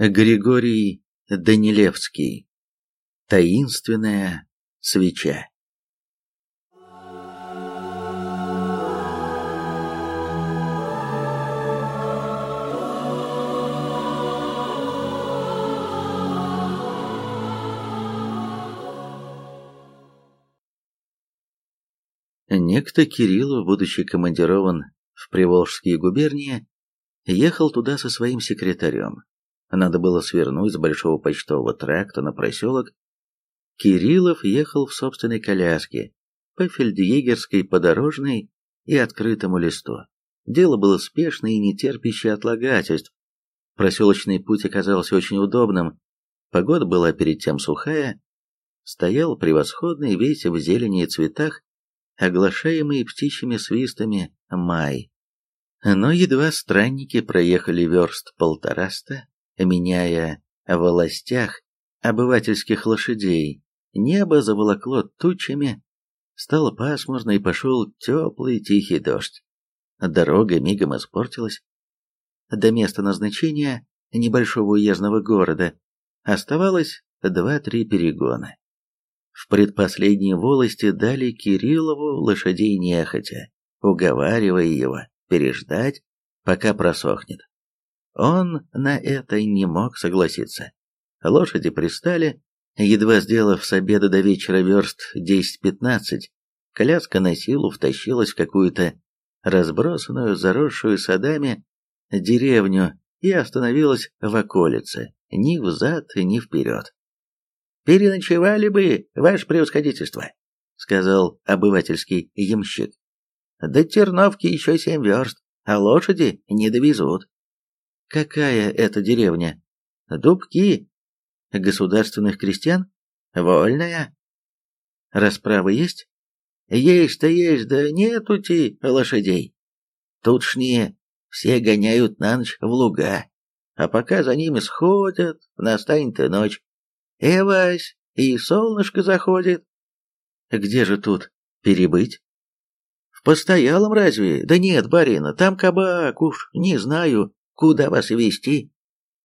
Григорий Данилевский. Таинственная свеча. Некто Кириллов, будучи командирован в Приволжские губернии, ехал туда со своим секретарем. Надо было свернуть с большого почтового тракта на проселок. Кириллов ехал в собственной коляске по фельдъегерской подорожной и открытому листу. Дело было спешное и не терпящее отлагательств. Проселочный путь оказался очень удобным. Погода была перед тем сухая. Стоял превосходный весь в зелени и цветах, оглашаемый птичьими свистами май. Но едва странники проехали верст полтораста, меняя в властях обывательских лошадей, небо заволокло тучами, стало пасмурно и пошел теплый тихий дождь. Дорога мигом испортилась. До места назначения небольшого уездного города оставалось два-три перегона. В предпоследней волости дали Кириллову лошадей нехотя, уговаривая его переждать, пока просохнет. Он на это не мог согласиться. Лошади пристали, едва сделав с обеда до вечера верст 10-15, коляска на силу втащилась в какую-то разбросанную, заросшую садами деревню и остановилась в околице, ни взад, ни вперед. «Переночевали бы, ваше превосходительство», — сказал обывательский ямщик. «До Терновки еще семь верст, а лошади не довезут». Какая это деревня? Дубки. Государственных крестьян? Вольная. Расправы есть? Есть-то есть, да нету-ти лошадей. Тутшние все гоняют на ночь в луга, а пока за ними сходят, настанет и ночь. Э, Вась, и солнышко заходит. Где же тут перебыть? В постоялом разве? Да нет, барина, там кабак, уж не знаю. Куда вас вести?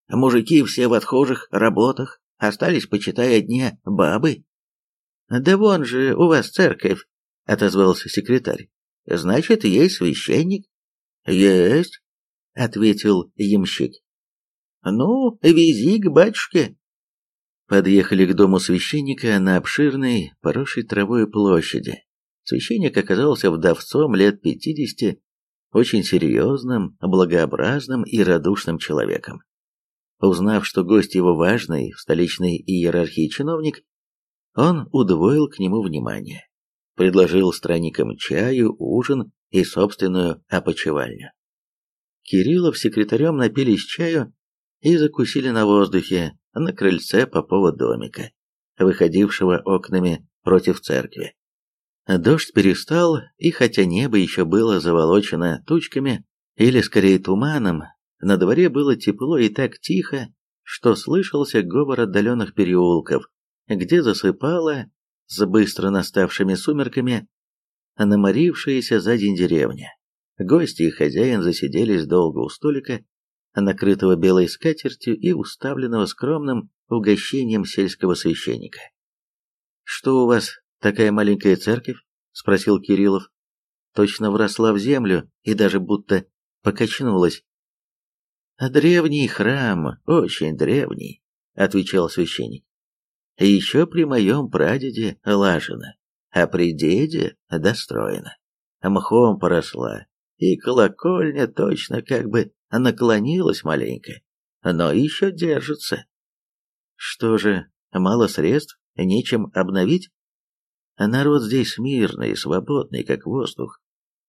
Мужики все в отхожих работах, остались, почитай, одни бабы. Да вон же у вас церковь, отозвался секретарь. Значит, есть священник? Есть, ответил ямщик. Ну, вези к батюшке. Подъехали к дому священника на обширной, поросшей травой площади. Священник оказался вдовцом лет пятидесяти, очень серьезным, благообразным и радушным человеком. Узнав, что гость его важный в столичной иерархии чиновник, он удвоил к нему внимание, предложил странникам чаю, ужин и собственную опочивальню. Кириллов с секретарем напились чаю и закусили на воздухе на крыльце Попова домика, выходившего окнами против церкви. Дождь перестал, и хотя небо еще было заволочено тучками, или скорее туманом, на дворе было тепло и так тихо, что слышался говор отдаленных переулков, где засыпала с быстро наставшими сумерками наморившаяся за день деревня. Гости и хозяин засиделись долго у столика, накрытого белой скатертью и уставленного скромным угощением сельского священника. «Что у вас такая маленькая церковь?» — спросил Кириллов. Точно вросла в землю и даже будто покачнулась. «Древний храм, очень древний», — отвечал священник. «Еще при моем прадеде лажено, а при деде достроено. Мхом поросла, и колокольня точно как бы наклонилась маленько, но еще держится. Что же, мало средств, нечем обновить? А народ здесь мирный, свободный, как воздух.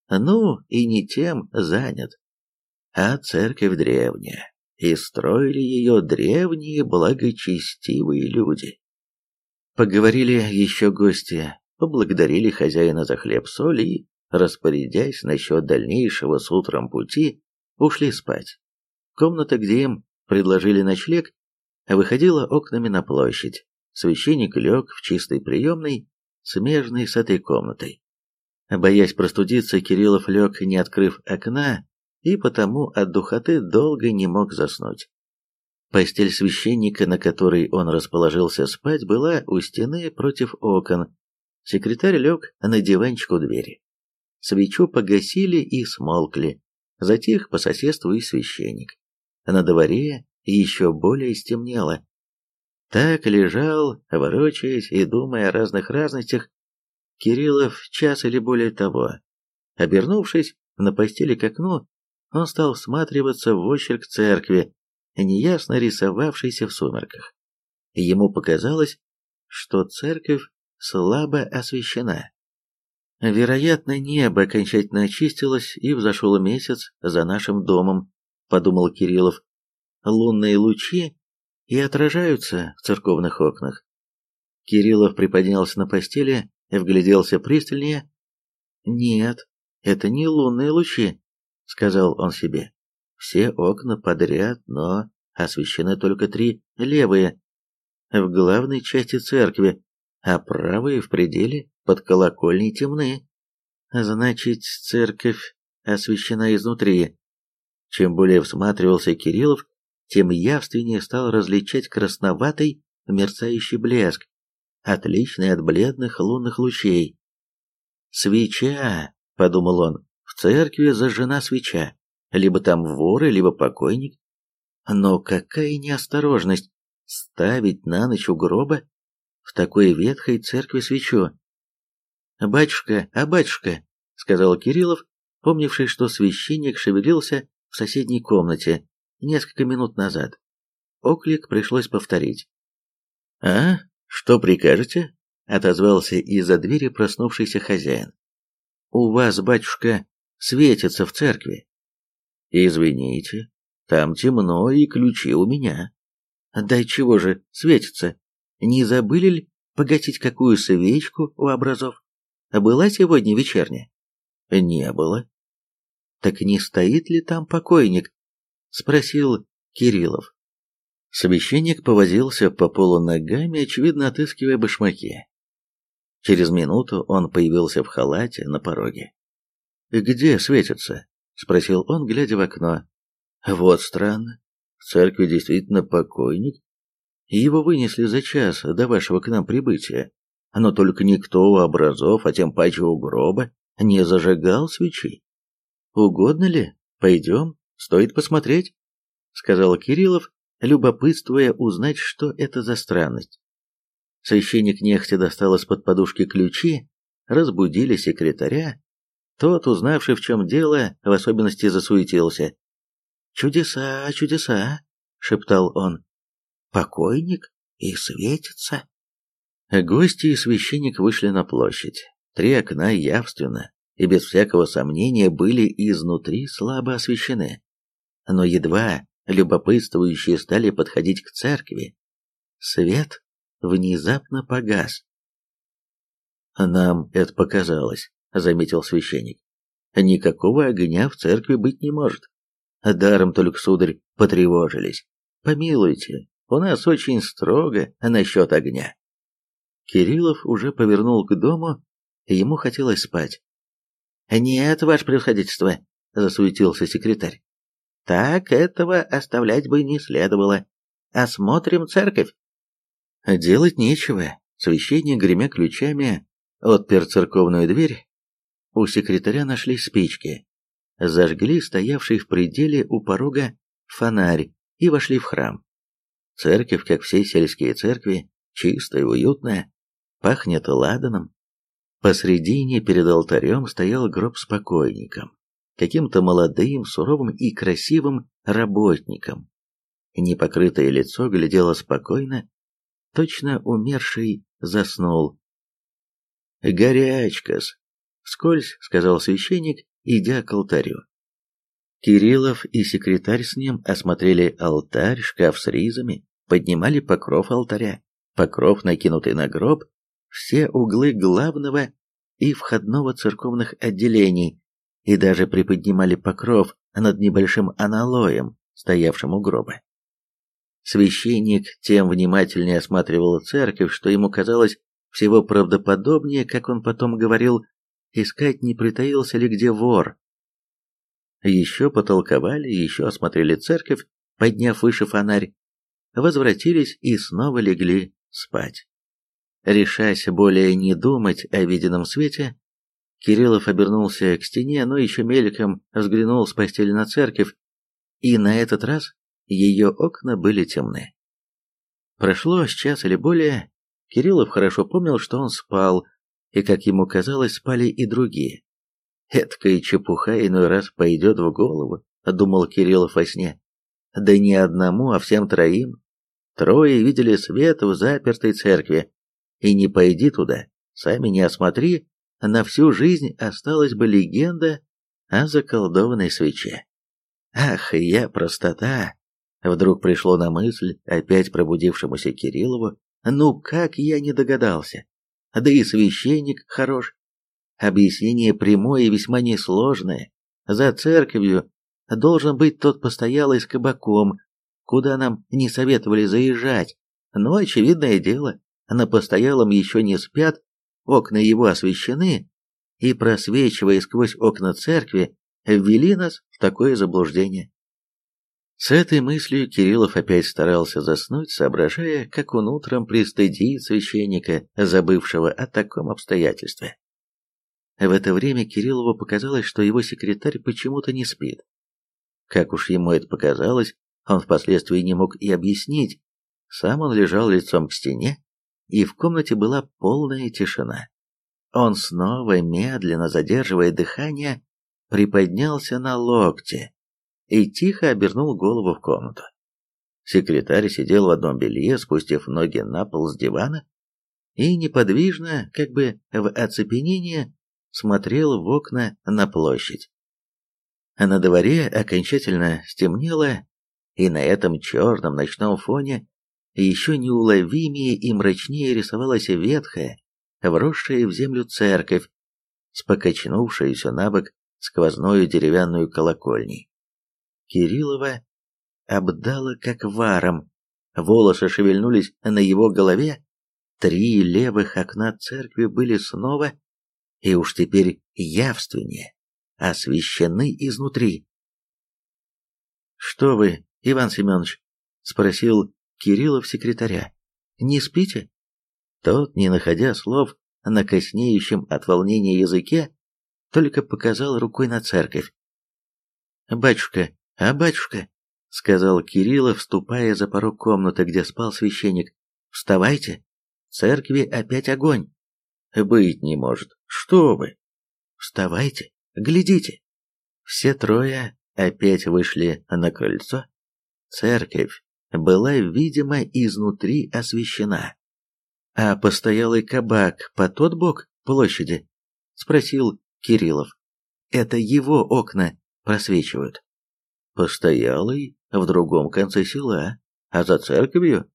Ну, и не тем занят. А церковь древняя, и строили ее древние благочестивые люди. Поговорили еще гости, поблагодарили хозяина за хлеб-соль и, распорядясь насчет дальнейшего с утром пути, ушли спать. Комната, где им предложили ночлег, выходила окнами на площадь. Священник лег в чистой приемной, смежной с этой комнатой. Боясь простудиться, Кириллов лег, не открыв окна, и потому от духоты долго не мог заснуть. Постель священника, на которой он расположился спать, была у стены против окон. Секретарь лег на диванчик у двери. Свечу погасили и смолкли. Затих по соседству и священник. На дворе еще более стемнело. Так лежал, ворочаясь и думая о разных разностях, Кириллов час или более того. Обернувшись на постели к окну, он стал всматриваться в очерк церкви, неясно рисовавшийся в сумерках. Ему показалось, что церковь слабо освещена. Вероятно, небо окончательно очистилось, и взошел месяц за нашим домом, подумал Кириллов. Лунные лучи и отражаются в церковных окнах. Кириллов приподнялся на постели, вгляделся пристальнее. «Нет, это не лунные лучи», — сказал он себе. «Все окна подряд, но освещены только три левые, в главной части церкви, а правые в пределе под колокольней темны. Значит, церковь освещена изнутри. Чем более всматривался Кириллов, тем явственнее стал различать красноватый мерцающий блеск, отличный от бледных лунных лучей. «Свеча!» — подумал он. «В церкви зажжена свеча. Либо там воры, либо покойник. Но какая неосторожность ставить на ночь у гроба в такой ветхой церкви свечу. «Батюшка, а батюшка!» — сказал Кириллов, помнивший, что священник шевелился в соседней комнате несколько минут назад. Оклик пришлось повторить. «А? Что прикажете?» — отозвался из-за двери проснувшийся хозяин. «У вас, батюшка, светится в церкви». «Извините, там темно и ключи у меня». «Да чего же светится? Не забыли ли погасить какую свечку у образов? Была сегодня вечерняя? Не было. Так не стоит ли там покойник? Спросил Кириллов. Священник повозился по полу ногами, очевидно отыскивая башмаки. Через минуту он появился в халате на пороге. «Где светится?» — спросил он, глядя в окно. «Вот странно. В церкви действительно покойник, его вынесли за час до вашего к нам прибытия, но только никто у образов, а тем паче у гроба, не зажигал свечи. Угодно ли? Пойдем, стоит посмотреть, сказал Кириллов, любопытствуя узнать, что это за странность. Священник нехотя достал из-под подушки ключи, разбудили секретаря. Тот, узнавший, в чем дело, в особенности засуетился. «Чудеса, чудеса!» — шептал он покойник и светится. Гости и священник вышли на площадь. Три окна явственно и без всякого сомнения были изнутри слабо освещены. Но едва любопытствующие стали подходить к церкви, свет внезапно погас. «Нам это показалось», — заметил священник. «Никакого огня в церкви быть не может. Даром только, сударь, потревожились. Помилуйте, у нас очень строго насчет огня. Кириллов уже повернул к дому, ему хотелось спать. «Нет, ваше превосходительство», — засуетился секретарь. «Так этого оставлять бы не следовало. Осмотрим церковь». Делать нечего. Священник, гремя ключами, отпер церковную дверь. У секретаря нашли спички. Зажгли стоявший в пределе у порога фонарь и вошли в храм. Церковь, как все сельские церкви, чистая, уютная, пахнет ладаном. Посредине перед алтарем стоял гроб с покойником, каким-то молодым, суровым и красивым работником. Непокрытое лицо глядело спокойно, точно умерший заснул. «Горячка-с!» — вскользь сказал священник, идя к алтарю. Кириллов и секретарь с ним осмотрели алтарь, шкаф с ризами, поднимали покров алтаря, покров, накинутый на гроб, все углы главного и входного церковных отделений, и даже приподнимали покров над небольшим аналоем, стоявшим у гроба. Священник тем внимательнее осматривал церковь, что ему казалось всего правдоподобнее, как он потом говорил, искать не притаился ли где вор, еще потолковали, еще осмотрели церковь, подняв выше фонарь, возвратились и снова легли спать. Решаясь более не думать о виденном свете, Кириллов обернулся к стене, но еще мельком взглянул с постели на церковь, и на этот раз ее окна были темны. Прошло час или более, Кириллов хорошо помнил, что он спал, и, как ему казалось, спали и другие. «Эткая чепуха иной раз пойдет в голову», — думал Кириллов во сне. «Да не одному, а всем троим. Трое видели свет в запертой церкви, и не пойди туда, сами не осмотри, на всю жизнь осталась бы легенда о заколдованной свече. Ах, я простота! Вдруг пришло на мысль опять пробудившемуся Кириллову, ну как я не догадался? Да и священник хорош. Объяснение прямое и весьма несложное. За церковью должен быть тот постоялый с кабаком, куда нам не советовали заезжать. Но, очевидное дело, на постоялом еще не спят, окна его освещены, и, просвечивая сквозь окна церкви, ввели нас в такое заблуждение. С этой мыслью Кириллов опять старался заснуть, соображая, как он утром пристыдит священника, забывшего о таком обстоятельстве. В это время Кириллову показалось, что его секретарь почему-то не спит. Как уж ему это показалось, он впоследствии не мог и объяснить. Сам он лежал лицом к стене, и в комнате была полная тишина. Он снова, медленно задерживая дыхание, приподнялся на локте и тихо обернул голову в комнату. Секретарь сидел в одном белье, спустив ноги на пол с дивана, и неподвижно, как бы в оцепенении, смотрел в окна на площадь. А на дворе окончательно стемнело, и на этом черном ночном фоне еще неуловимее и мрачнее рисовалась ветхая, вросшая в землю церковь, с покачнувшейся на бок сквозную деревянную колокольней. Кириллова обдало как варом, волосы шевельнулись на его голове, три левых окна церкви были снова, и уж теперь явственнее, освещены изнутри. «Что вы, Иван Семенович?» — спросил Кириллов секретаря. «Не спите?» Тот, не находя слов на коснеющем от волнения языке, только показал рукой на церковь. «Батюшка, а батюшка?» — сказал Кириллов, вступая за порог комнаты, где спал священник. «Вставайте! В церкви опять огонь!» «Быть не может! Что вы!» «Вставайте! Глядите!» Все трое опять вышли на крыльцо. Церковь была, видимо, изнутри освещена. «А постоялый кабак по тот бок площади?» — спросил Кириллов. «Это его окна просвечивают». «Постоялый в другом конце села, а за церковью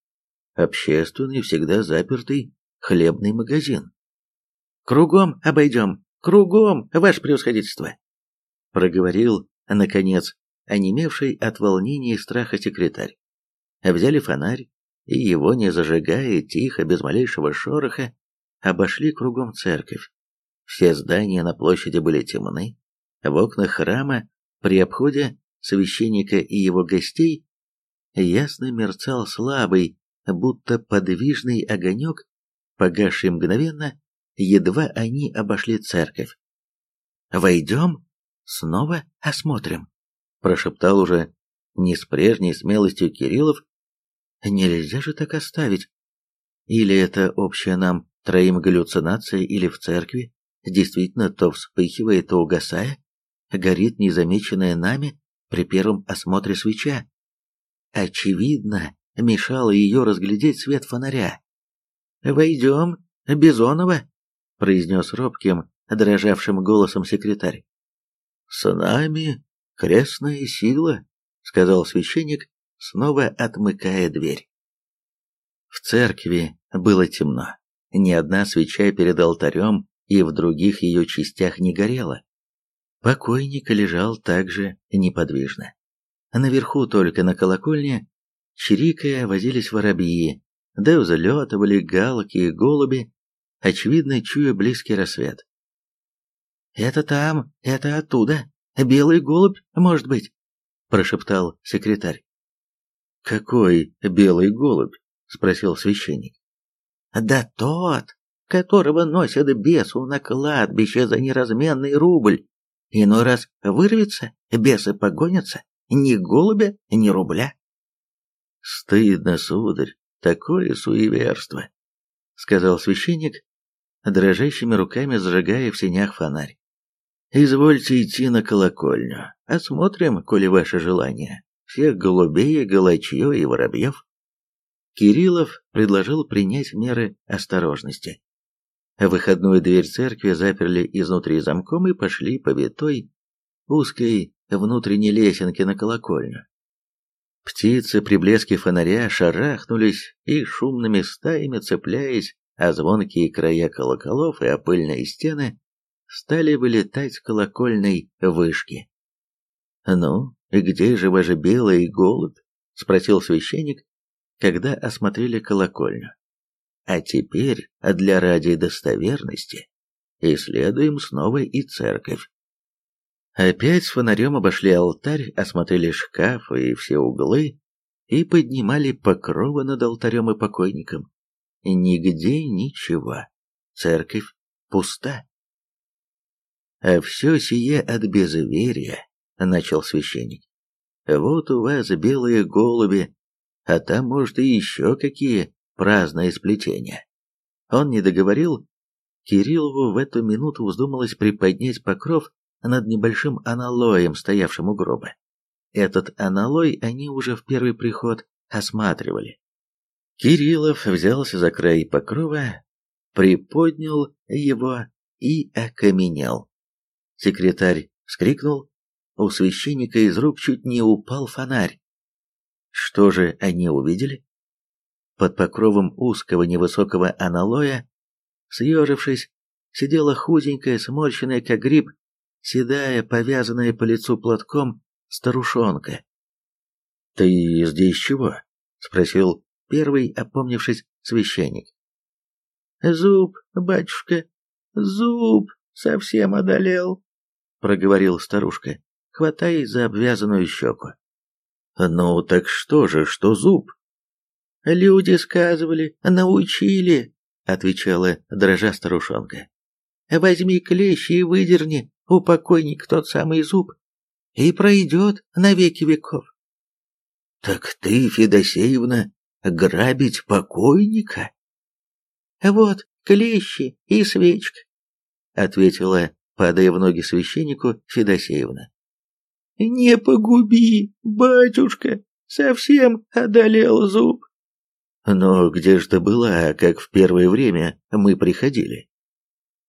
общественный, всегда запертый хлебный магазин». «Кругом обойдем, кругом, ваше превосходительство!» — проговорил, наконец, онемевший от волнения и страха секретарь. Взяли фонарь, и его, не зажигая, тихо, без малейшего шороха, обошли кругом церковь. Все здания на площади были темны, в окнах храма при обходе священника и его гостей ясно мерцал слабый, будто подвижный огонек, погасший мгновенно, едва они обошли церковь. «Войдем, снова осмотрим», — прошептал уже не с прежней смелостью Кириллов, Нельзя же так оставить. Или это общая нам троим галлюцинация, или в церкви действительно то вспыхивает, то угасая, горит незамеченная нами при первом осмотре свеча. Очевидно, мешало ее разглядеть свет фонаря. «Войдем, Бизонова», — произнес робким, дрожавшим голосом секретарь. «С нами крестная сила», — сказал священник, снова отмыкая дверь. В церкви было темно. Ни одна свеча перед алтарем и в других ее частях не горела. Покойник лежал также неподвижно. Наверху только на колокольне, чирикая, возились воробьи, да взлетывали галки и голуби, очевидно, чуя близкий рассвет. «Это там, это оттуда, белый голубь, может быть», — прошептал секретарь. Какой белый голубь? спросил священник. Да тот, которого носят бесу на кладбище за неразменный рубль. Иной раз вырвется, бесы погонятся, ни голубя, ни рубля. Стыдно, сударь, такое суеверство, сказал священник, дрожащими руками зажигая в сенях фонарь. Извольте идти на колокольню, осмотрим, коли ваше желание, всех голубей, голочье и воробьев. Кириллов предложил принять меры осторожности. Выходную дверь церкви заперли изнутри замком и пошли по витой, узкой внутренней лесенке на колокольню. Птицы при блеске фонаря шарахнулись и шумными стаями, цепляясь о звонкие края колоколов и о пыльные стены, стали вылетать с колокольной вышки. «Ну, где же ваш белый голубь?» — спросил священник, когда осмотрели колокольню. А теперь, для ради достоверности, исследуем снова и церковь. Опять с фонарем обошли алтарь, осмотрели шкафы и все углы и поднимали покровы над алтарем и покойником. Нигде ничего. Церковь пуста. А все сие от безверия, начал священник. Вот у вас белые голуби, а там, может, и еще какие праздное сплетение. Он не договорил. Кириллову в эту минуту вздумалось приподнять покров над небольшим аналоем, стоявшим у гроба. Этот аналой они уже в первый приход осматривали. Кириллов взялся за край покрова, приподнял его и окаменел. Секретарь вскрикнул, у священника из рук чуть не упал фонарь. Что же они увидели? Под покровом узкого невысокого аналоя, съежившись, сидела худенькая, сморщенная, как гриб, седая, повязанная по лицу платком, старушонка. «Ты здесь чего?» — спросил первый, опомнившись, священник. «Зуб, батюшка, зуб совсем одолел», — проговорил старушка, хватаясь за обвязанную щеку. «Ну так что же, что зуб?» «Люди сказывали, научили», — отвечала дрожа старушонка. «Возьми клещи и выдерни у покойника тот самый зуб, и пройдет на веки веков». «Так ты, Федосеевна, грабить покойника?» «Вот клещи и свечка», — ответила, падая в ноги священнику Федосеевна. «Не погуби, батюшка, совсем одолел зуб». Но где же ты была, как в первое время мы приходили?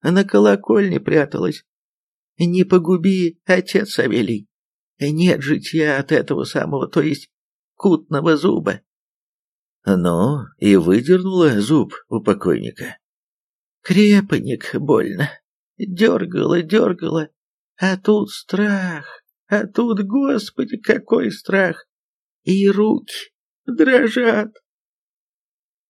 На колокольне пряталась. Не погуби, отец Савелий. Нет житья от этого самого, то есть кутного зуба. Ну, и выдернула зуб у покойника. Крепоник больно. Дергала, дергала. А тут страх. А тут, господи, какой страх. И руки дрожат.